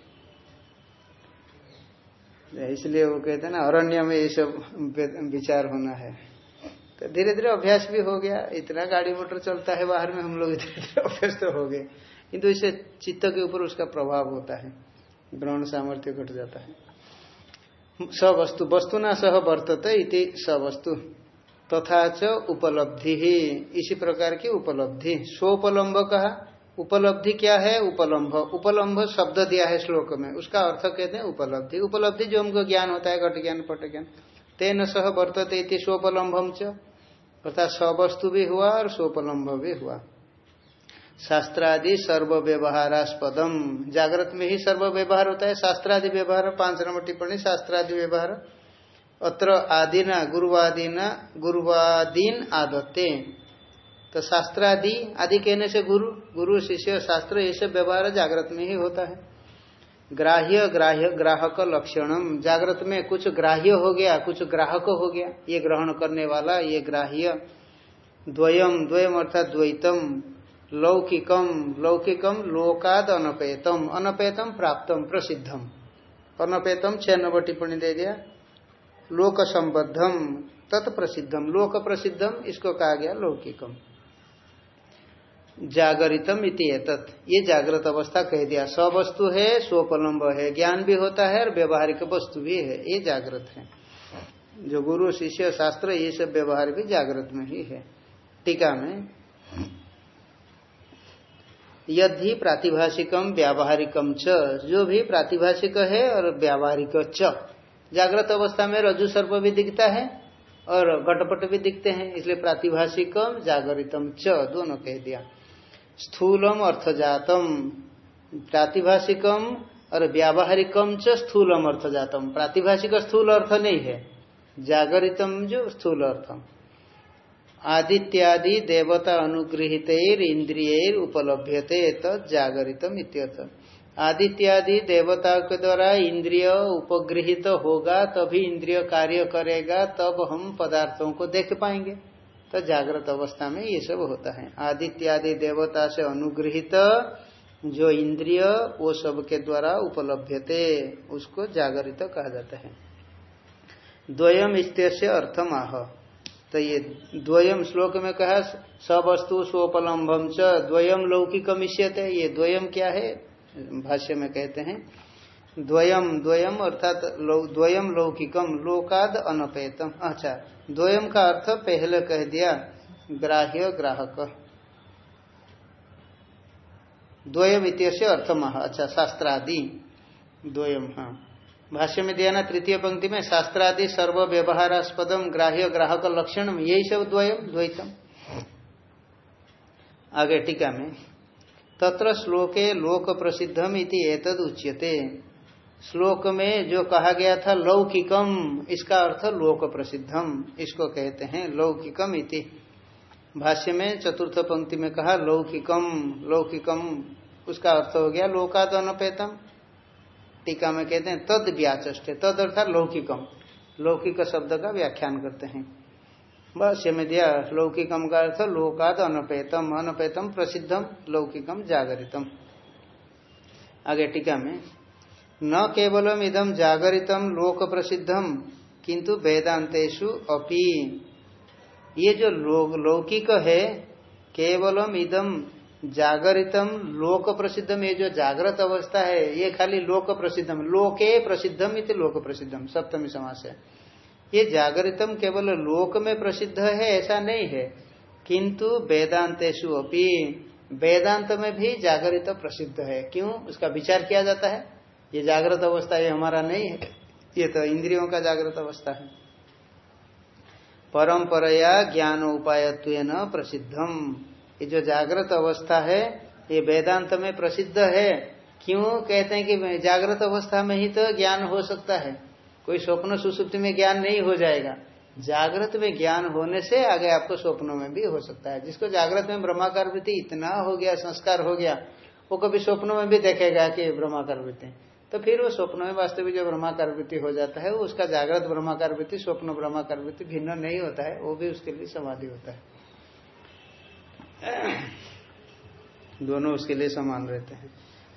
इसलिए वो कहते हैं ना, अरण्य में ये सब विचार होना है। तो धीरे धीरे अभ्यास भी हो गया, इतना गाड़ी मोटर चलता है बाहर में, हम लोग धीरे धीरे अभ्यस्त हो गए। किंतु इसे चित्त के ऊपर उसका प्रभाव होता है, ग्रहण सामर्थ्य घट जाता है। सवस्तु वस्तु ना सह वर्तते इति सवस्तु तथा च उपलब्धि ही, इसी प्रकार की उपलब्धि। स्वोपलम्ब कहा उपलब्धि क्या है? उपलम्भ उपलम्भ शब्द दिया है श्लोक में। उसका अर्थ कहते हैं उपलब्धि। उपलब्धि जो हमको ज्ञान होता है, घट ज्ञान, पट ज्ञान, तेन सह वर्तते इति स्वोपलम्भम च। अर्थात सवस्तु भी हुआ और स्वोपलम्भ भी हुआ। शास्त्रादि सर्व व्यवहारास्पदम जागृत में ही सर्व व्यवहार होता है। शास्त्रादि व्यवहार, पाँच नंबर टिप्पणी, शास्त्रादि व्यवहार। अत्र आदिना, गुरुवादीना, गुरुवादीन आदत्ते। तो शास्त्र आदि आदि कहने से गुरु गुरु, शिष्य, शास्त्र, ये सब व्यवहार जागृत में ही होता है। ग्राह्य ग्राह्य, ग्राहक लक्षणम। जागृत में कुछ ग्राह्य हो गया, कुछ ग्राहक हो गया। ये ग्रहण करने वाला, ये ग्राह्य। द्वयम द्वयम अर्थात द्वैतम। लौकिकम लौकिकम लोकाद अनपेतम। अनपेतम प्राप्तम, प्रसिद्धम। अनपेतम छह नंबर टिप्पणी दे दिया। लोक संबद्धम तत्प्रसिद्धम। लोक प्रसिद्धम इसको कहा गया, लौकिकम। जागरितम इति एतत्। ये जागृत अवस्था कह दिया। स वस्तु है, स्वपलम्ब है, ज्ञान भी होता है और व्यवहारिक वस्तु भी है। ये जागृत है। जो गुरु, शिष्य, शास्त्र, ये सब व्यवहार भी जागृत में ही है। टीका में यदि प्रातिभाषिकम व्यावहारिकम च। जो भी प्रातिभाषिक है और व्यावहारिक च। जागृत अवस्था में रजु सर्प भी दिखता है और घटपट भी दिखते हैं, इसलिए प्रातिभाषिकम जागरितम च, दोनों कह दिया। स्थूलम अर्थजातम। प्रातिभाषिकम और व्यावहारिकम च स्थूलम अर्थजातम। प्रातिभाषिक स्थूल अर्थ नहीं है, जागरितम जो स्थूल अर्थ आदित्यादि देवता अनुगृहित इंद्रिय उपलभ्यते तद जागरितम इत्यर्थ। आदित्यादि देवता के द्वारा इंद्रिय उपगृहित होगा, तभी इंद्रिय कार्य करेगा, तब हम पदार्थों को देख पाएँगे। तो जागृत अवस्था में ये सब होता है। आदित्यादि देवता से अनुग्रहित जो इंद्रिय, वो सब के द्वारा उपलब्धते, उसको जागरित कहा जाता है। द्वयम से अर्थम आह। तो ये द्वयम श्लोक में कहा, सवस्तु स्वोपलम्बम च, द्वयम लौकिकम इष्यते ये द्वयम क्या है? भाष्य में कहते हैं द्वयम द्वयम अर्थात द्वयम लौकिकम लोकाद अनपेतम। अच्छा द्वयम का अर्थ पहले कह दिया, ग्राह्य, ग्राहक। द्वयम इत्यर्थ अर्थ महा अच्छा शास्त्रादि। द्वयम हाँ। भाष्य में दिया ना, तृतीय पंक्ति में, शास्त्रादि सर्व व्यवहारास्पदम ग्राह्य, ग्राहक लक्षण, यही सब द्वयम द्वैतम। आगे टीका में, तत्र श्लोके लोक प्रसिद्धम इति एतद उच्यते श्लोक में जो कहा गया था लौकिकम, इसका अर्थ लोक प्रसिद्धम, इसको कहते हैं लौकिकम इति। भाष्य में चतुर्थ पंक्ति में कहा लौकिकम लौकिकम, उसका अर्थ हो गया लोकाद अनपेतम टीका में कहते हैं तद व्याचे तद अर्थात लौकिकम। लौकिक शब्द का व्याख्यान करते हैं। भाष्य में दिया, लौकिकम का अर्थ लोकाद अनपेतम अनपेतम प्रसिद्धम, लौकिकम जागरितम। आगे टीका में न केवलम इदम जागरितम लोक प्रसिद्धम किंतु वेदांतेशु अपि। ये जो लौकिक है, केवलम इदम जागरितम लोक प्रसिद्धम ये जो जागृत अवस्था है, ये खाली लोक प्रसिद्धम लोके प्रसिद्धम इत लोक प्रसिद्धम सप्तमी समास है। ये जागरितम केवल लोक में प्रसिद्ध है, ऐसा नहीं है। किंतु वेदांतेशु अपि, वेदांत में भी जागरित प्रसिद्ध है। क्यों? उसका विचार किया जाता है। ये जागृत अवस्था ये हमारा नहीं है। ये तो इंद्रियों का जागृत अवस्था है। परंपरया ज्ञान उपाय प्रसिद्धम। ये जो जागृत अवस्था है, ये वेदांत में प्रसिद्ध है। क्यों? कहते हैं कि जागृत अवस्था में ही तो ज्ञान हो सकता है। कोई स्वप्न सुसुप्ति में ज्ञान नहीं हो जाएगा। जागृत में ज्ञान होने से आगे आपको स्वप्नों में भी हो सकता है। जिसको जागृत में ब्रह्माकार वृत्ति इतना हो गया, संस्कार हो गया, वो कभी स्वप्नों में भी देखेगा कि ब्रह्माकार वृत्ति। तो फिर वो स्वप्न में वास्तविक जो ब्रह्माकार वृत्ति हो जाता है उसका जागृत ब्रह्माकार वृत्ति स्वप्न ब्रह्माकार वृत्ति भिन्न नहीं होता है, वो भी उसके लिए समाधि होता है। दोनों उसके लिए समान रहते हैं।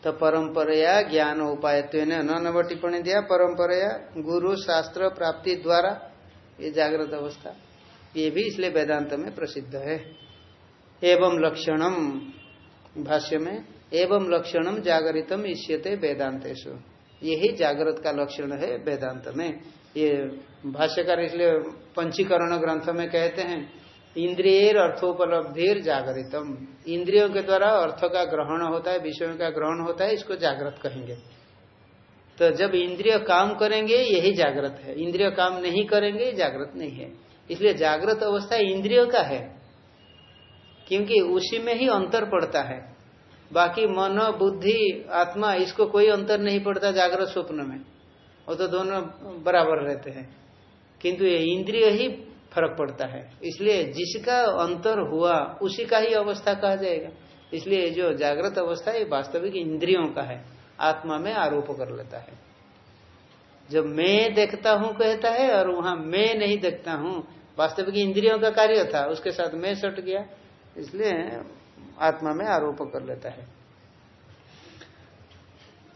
तो परंपरया ज्ञान उपाय न नव टिप्पणी दिया, परंपरया गुरु शास्त्र प्राप्ति द्वारा ये जागृत अवस्था, ये भी इसलिए वेदांत में प्रसिद्ध है। एवं लक्षणम भाष्य में एवं लक्षणम जागरितम इष्यते वेदांतेशु यही जागृत का लक्षण है वेदांत में। ये भाष्यकार इसलिए पंचीकरण ग्रंथ में कहते हैं इंद्रिय अर्थोपलब्धिर जागरितम। इंद्रियों के द्वारा अर्थ का ग्रहण होता है, विषयों का ग्रहण होता है, इसको जागृत कहेंगे। तो जब इंद्रिय काम करेंगे, यही जागृत है। इंद्रिय काम नहीं करेंगे, जागृत नहीं है। इसलिए जागृत अवस्था इंद्रियों का है, क्योंकि उसी में ही अंतर पड़ता है। बाकी मन, बुद्धि, आत्मा, इसको कोई अंतर नहीं पड़ता जागृत स्वप्न में। वो तो दोनों बराबर रहते हैं। किंतु ये इंद्रिय ही फ़र्क पड़ता है। इसलिए जिसका अंतर हुआ, उसी का ही अवस्था कहा जाएगा। इसलिए जो जागृत अवस्था ये वास्तविक इंद्रियों का है। आत्मा में आरोप कर लेता है। जब मैं देखता हूँ कहता है और वहाँ मैं नहीं देखता हूँ, वास्तविक इंद्रियों का कार्य था, उसके साथ मैं सट गया। इसलिए आत्मा में आरोप कर लेता है।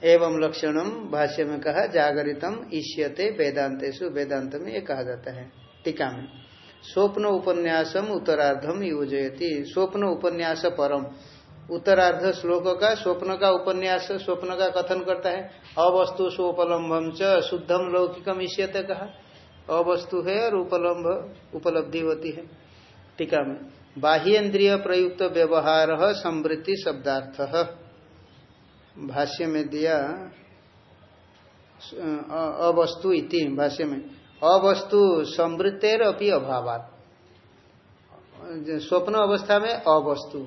एवं लक्षणम, भाष्य में कहा, जागरितम, ईष्यते वेदांतेशु वेदांत में ये कहा जाता है। टीका में, स्वप्न उपन्यासम उत्तरार्धम योजयती। स्वप्न उपन्यास परम। उत्तरार्ध श्लोक का, स्वप्न का उपन्यास, स्वप्न का कथन करता है। अवस्तु स्वोपलम्बम च, शुद्धम लौकिकम ईष्यते कहा। अवस्तु है और उपलम्ब उपलब्धि होती है। टीका में बाह्यन्द्रिय प्रयुक्त व्यवहार समृद्धि शब्दार्थ भाष्य में दिया अवस्तु इति भाष्य में अवस्तु समृद्धेर अपनी अभाव स्वप्न अवस्था में अवस्तु।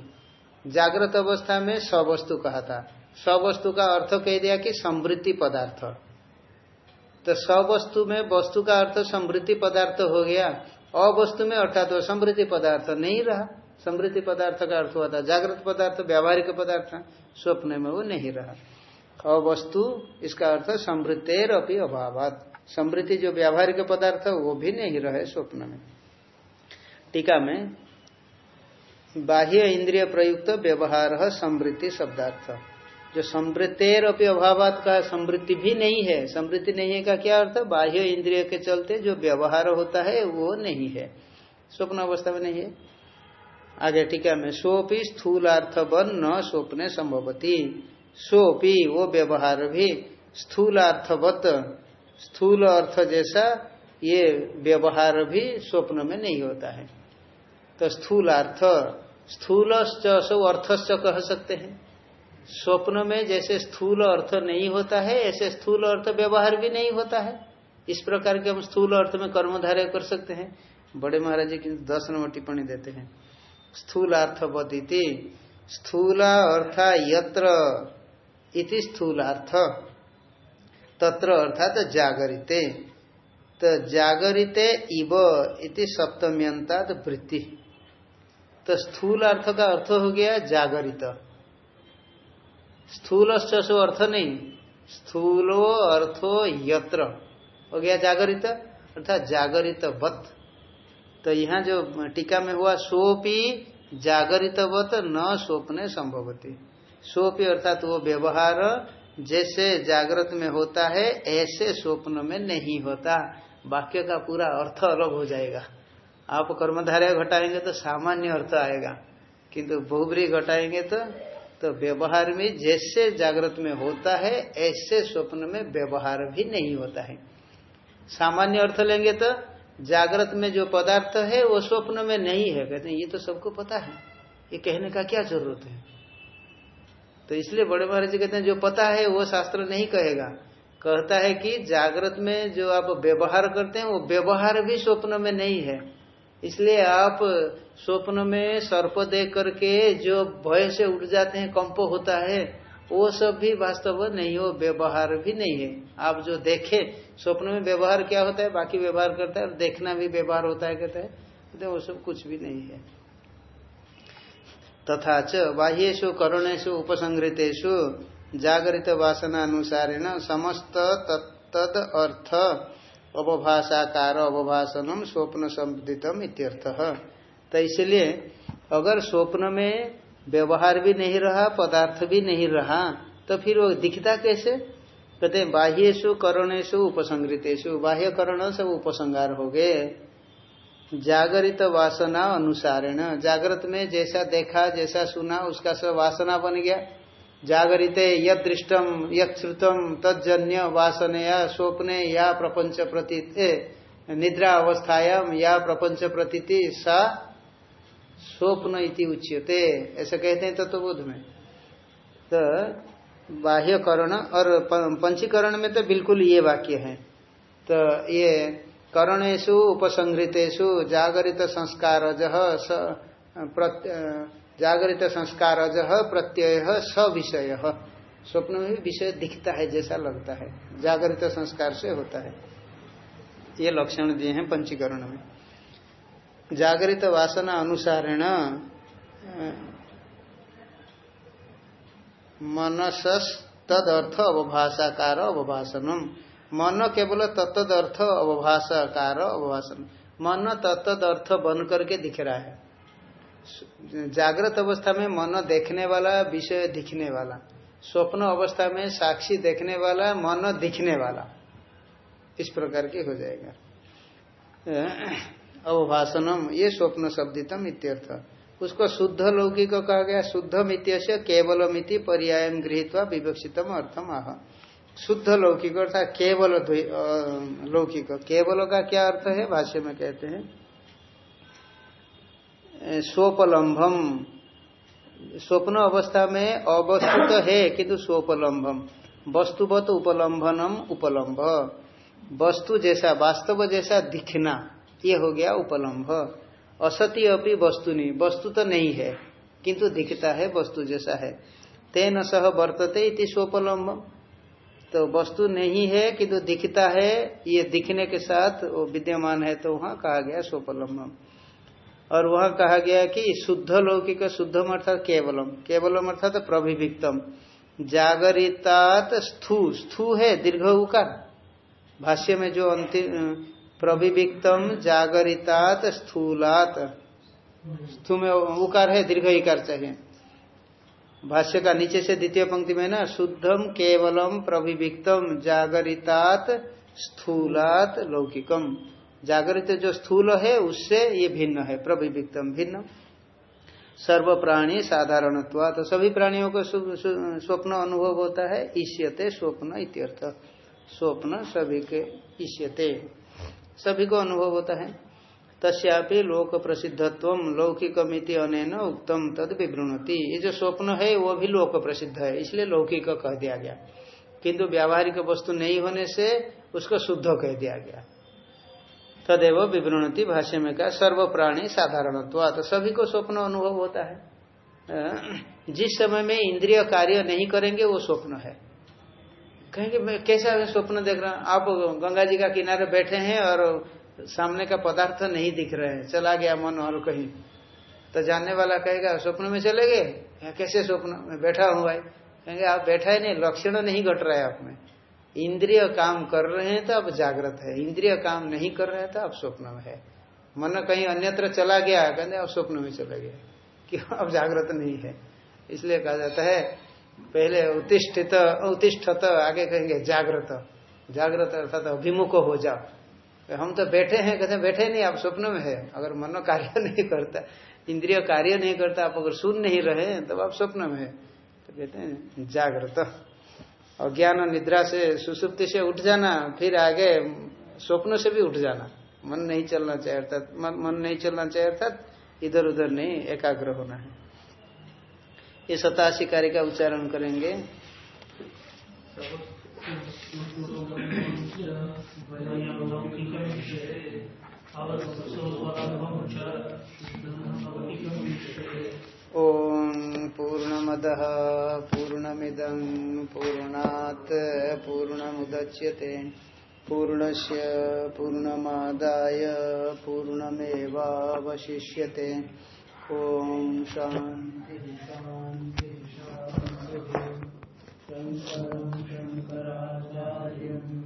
जागृत अवस्था में सवस्तु कहा था सवस्तु का अर्थ कह दिया कि समृद्धि पदार्थ। तो सवस्तु में वस्तु का अर्थ समृद्धि पदार्थ हो गया। अवस्तु में अर्थात तो समृद्धि पदार्थ नहीं रहा। समृद्धि पदार्थ का अर्थ हुआ था जागृत पदार्थ, व्यावहारिक पदार्थ, स्वप्न में वो नहीं रहा। अवस्तु, इसका अर्थ समृद्धेर अपनी अभाव समृद्धि जो व्यावहारिक पदार्थ वो भी नहीं रहे स्वप्न में। टीका में, बाह्य इंद्रिय प्रयुक्त व्यवहार समृद्धि शब्दार्थ। जो समृद्धेर अपनी अभाव का समृद्धि भी नहीं है। समृद्धि नहीं है का क्या अर्थ? बाह्य इंद्रिय के चलते जो व्यवहार होता है, वो नहीं है। स्वप्न अवस्था में नहीं है। आगे टीका में, सोपी स्थूलार्थ बन न स्वप्ने संभवती। सोपी, वो व्यवहार भी स्थूलार्थवत, स्थूल अर्थ जैसा ये व्यवहार भी स्वप्न में नहीं होता है। तो स्थूल अर्थ स्थूल अर्थश्च कह सकते हैं। स्वप्न में जैसे स्थूल अर्थ नहीं होता है, ऐसे स्थूल अर्थ व्यवहार भी नहीं होता है। इस प्रकार के हम स्थूल अर्थ में कर्मधारय कर सकते हैं। बड़े महाराज जी की दस नंबर टिप्पणी देते हैं। स्थूलार्थ बदिति स्थूला अर्थ यत्र इति स्थूलार्थ। तत्र अर्थात जागरिते। तो जागरिते इव इति सप्तम्यंता वृत्ति। तो स्थूल अर्थ का अर्थ हो गया जागरित। स्थूल सो अर्थ नहीं। स्थूलो अर्थो यत्र। हो गया जागरित, अर्थात जागरित वत तो यहाँ जो टीका में हुआ, सोपी जागरितवत न स्वप्ने संभवती। सोपी अर्थात वो व्यवहार, जैसे जागृत में होता है, ऐसे स्वप्न में नहीं होता। वाक्य का पूरा अर्थ अलग हो जाएगा। आप कर्मधारय घटाएँगे तो सामान्य अर्थ आएगा। किंतु बहुबरी घटाएँगे तो तो व्यवहार में जैसे जागृत में होता है, ऐसे स्वप्न में व्यवहार भी नहीं होता है। सामान्य अर्थ लेंगे तो जागृत में जो पदार्थ है, वो स्वप्न में नहीं है। कहते हैं, ये तो सबको पता है। ये कहने का क्या ज़रूरत है? तो इसलिए बड़े महाराज जी कहते हैं, जो पता है, वो शास्त्र नहीं कहेगा। कहता है कि जागृत में जो आप व्यवहार करते हैं, वो व्यवहार भी स्वप्न में नहीं है। इसलिए आप स्वप्न में सर्प देख करके जो भय से उठ जाते हैं, कंप होता है, वो सब भी वास्तव नहीं हो, व्यवहार भी नहीं है। आप जो देखे, स्वप्न में व्यवहार क्या होता है, बाकी व्यवहार करता है और देखना भी व्यवहार होता है, कहता है तो वो सब कुछ भी नहीं है। तथा च बाह्यु करणेशु उपसंग्रतेशु जागृत वासना अनुसारेण समस्त तत्द अर्थ अवभाषाकार अवभाषणम स्वप्न संबुदितम इत्यर्थ। तो इसलिए अगर स्वप्न में व्यवहार भी नहीं रहा, पदार्थ भी नहीं रहा तो फिर वो दिखता कैसे? कहते हैं बाह्यु करणेशु उपसंग्रितेशु बाह्य करण सब उपसंगार हो गए। जागरित वासना अनुसारेण, जागृत में जैसा देखा, जैसा सुना, उसका सब वासना बन गया। जागरित यद दृष्टम यश्रुतम तजन्य वासनया, स्वप्ने या प्रपंच प्रतीत निद्रा अवस्थायाम या प्रपंच प्रतीति सा स्वप्न इति उच्यते। ऐसा कहते हैं तत्वबोध तो में। तो बाह्यकरण और पंचीकरण में तो बिल्कुल ये वाक्य है। तो ये करणेशु उपसंहृतेषु, जागरित संस्कार जागृत संस्कार प्रत्यय स विषय स्वप्न में भी विषय दिखता है, जैसा लगता है। जागृत संस्कार से होता है। ये लक्षण दिए हैं पंचीकरण में। जागृत वासना अनुसारेण मनसस तद अर्थ अवभाषाकार अवभाषणम मन केवल तत्द अर्थ अवभाषाकार अवभाषण मन तत्द अर्थ बन करके दिख रहा है। जागृत अवस्था में मन देखने वाला, विषय दिखने वाला। स्वप्न अवस्था में साक्षी देखने वाला, मन दिखने वाला। इस प्रकार के हो जाएगा। अवभाषणम, ये स्वप्न शब्दितम इत्यर्थ। उसको शुद्ध लौकिक कहा गया। शुद्ध मित्य से केवल मिति पर्याय गृहित विवक्षितम अर्थम आह। शुद्ध लौकिक अर्थात केवल लौकिक। केवल का क्या अर्थ है? भाष्य में कहते हैं। स्वोपलम्भम स्वप्न अवस्था में अवस्तु तो है किंतु स्वोपलम्भम वस्तुवत उपलम्भनम उपलम्भ। वस्तु जैसा, वास्तव जैसा दिखना, ये हो गया उपलम्भ। असत्य अपनी वस्तु नहीं वस्तु तो नहीं है, किंतु दिखता है, वस्तु जैसा है। तेन सह वर्तते इति स्वोपलम्ब तो वस्तु नहीं है, किंतु दिखता है, ये दिखने के साथ वो विद्यमान है तो वहाँ कहा गया स्वोपलम्बम और वहाँ कहा गया कि शुद्ध लौकिक शुद्धम अर्थात केवलम केवलम अर्थात प्रभिविक्तम जागरितात स्थू स्थू है दीर्घ उकार। भाष्य में जो अंतिम प्रभिविक्तम जागरितात स्थूलात। स्थू में उकार है, दीर्घ इकार चाहिए। भाष्य का नीचे से द्वितीय पंक्ति में ना, शुद्धम केवलम प्रभिविक्तम जागरितात स्थूलात लौकिकम। जागृत जो स्थूल है, उससे ये भिन्न है प्रभिविक्तम भिन्न। सर्व प्राणी साधारण तो सभी प्राणियों को स्वप्न अनुभव होता है, ईष्यते स्वप्न इत्यर्थ। स्वप्न सभी के ईष्यते, सभी को अनुभव होता है। तस्यापि लोक प्रसिद्धत्व लौकिकमिति अनेन उत्तम तद विवृणति। ये जो स्वप्न है, वो भी लोक प्रसिद्ध है, इसलिए लौकिक कह दिया गया। किंतु व्यावहारिक वस्तु नहीं होने से उसको शुद्ध कह दिया गया। तदेव विवृणति भाष्य में कहा सर्व प्राणी साधारण तो सभी को स्वप्न अनुभव होता है। जिस समय में इंद्रिय कार्य नहीं करेंगे, वो स्वप्न है। कहेंगे, मैं कैसा स्वप्न देख रहा हूँ? आप गंगा जी का किनारे बैठे हैं और सामने का पदार्थ नहीं दिख रहे हैं। चला गया मन और कहीं। तो जानने वाला कहेगा, स्वप्न में चले गए? कैसे स्वप्न? में बैठा हूँ भाई। कहेंगे, आप बैठा ही नहीं, लक्षण नहीं घट रहा है आप में। इंद्रिय काम कर रहे हैं तो अब जागृत है। इंद्रिय काम नहीं कर रहे तो अब स्वप्न में है। मन कहीं अन्यत्र चला गया कहते अब स्वप्न में चला गया। कि अब जागृत नहीं है। इसलिए कहा जाता है, पहले उत्तिष्ठित, उत्तिष्ठत, आगे कहेंगे जागृत। जागृत अर्थात अभिमुख हो जाओ। हम तो बैठे हैं, कहते बैठे नहीं, आप स्वप्न में है। अगर मनो कार्य नहीं करता, इंद्रिय कार्य नहीं करता, आप अगर सुन नहीं रहे तब तो आप स्वप्न में है। तो कहते हैं, जागृत। और ज्ञान निद्रा से सुसुप्ति से उठ जाना फिर आगे स्वप्न से भी उठ जाना। मन नहीं चलना चाहिए अर्थात मन, मन नहीं चलना चाहिए अर्थात इधर उधर नहीं एकाग्र होना है। ये सतासी कार्य का उच्चारण करेंगे। ॐ पूर्णमदः पूर्णमिदं पूर्णात् पूर्णमुदच्यते। पूर्णस्य पूर्णमादाय पूर्णमेवावशिष्यते। ॐ शान्ति शान्ति शंकरं शंकराचार्यम्